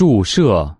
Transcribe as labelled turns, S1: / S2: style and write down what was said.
S1: 注射